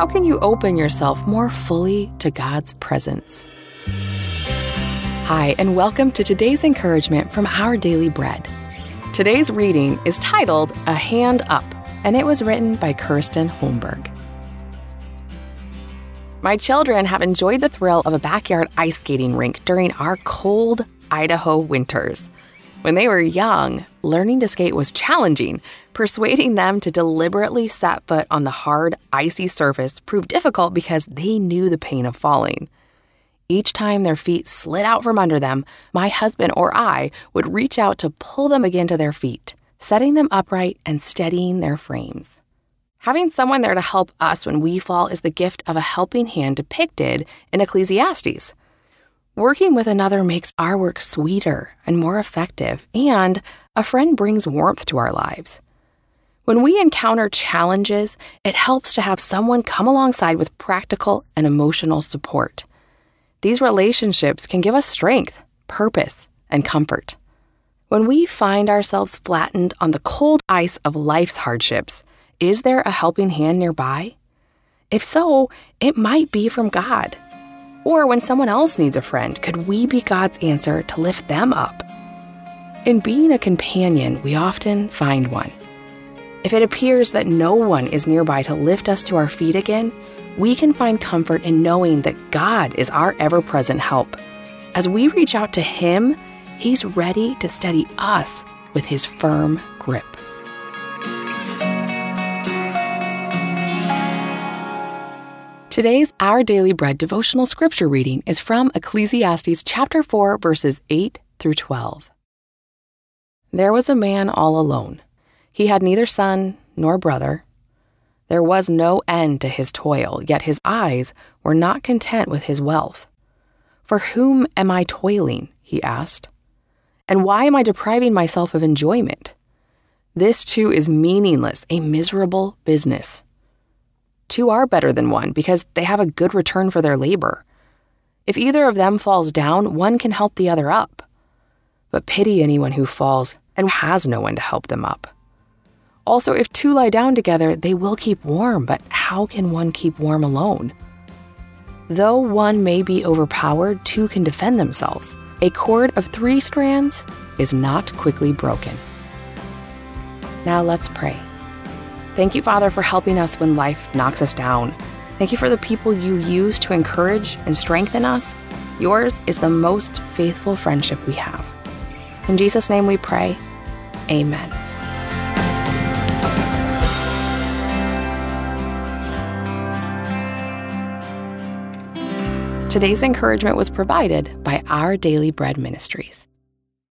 how can you open yourself more fully to God's presence? Hi, and welcome to today's encouragement from Our Daily Bread. Today's reading is titled A Hand Up, and it was written by Kirsten Holmberg. My children have enjoyed the thrill of a backyard ice skating rink during our cold Idaho winters. When they were young, learning to skate was challenging. Persuading them to deliberately set foot on the hard, icy surface proved difficult because they knew the pain of falling. Each time their feet slid out from under them, my husband or I would reach out to pull them again to their feet, setting them upright and steadying their frames. Having someone there to help us when we fall is the gift of a helping hand depicted in Ecclesiastes. Working with another makes our work sweeter and more effective, and a friend brings warmth to our lives. When we encounter challenges, it helps to have someone come alongside with practical and emotional support. These relationships can give us strength, purpose, and comfort. When we find ourselves flattened on the cold ice of life's hardships, is there a helping hand nearby? If so, it might be from God. Or when someone else needs a friend, could we be God's answer to lift them up? In being a companion, we often find one. If it appears that no one is nearby to lift us to our feet again, we can find comfort in knowing that God is our ever present help. As we reach out to Him, He's ready to steady us with His firm grip. Today's Our Daily Bread devotional scripture reading is from Ecclesiastes chapter 4, verses 8 through 12. There was a man all alone. He had neither son nor brother. There was no end to his toil, yet his eyes were not content with his wealth. For whom am I toiling? he asked. And why am I depriving myself of enjoyment? This too is meaningless, a miserable business. Two are better than one because they have a good return for their labor. If either of them falls down, one can help the other up. But pity anyone who falls and has no one to help them up. Also, if two lie down together, they will keep warm, but how can one keep warm alone? Though one may be overpowered, two can defend themselves. A cord of three strands is not quickly broken. Now let's pray. Thank you, Father, for helping us when life knocks us down. Thank you for the people you use to encourage and strengthen us. Yours is the most faithful friendship we have. In Jesus' name we pray. Amen. Today's encouragement was provided by Our Daily Bread Ministries.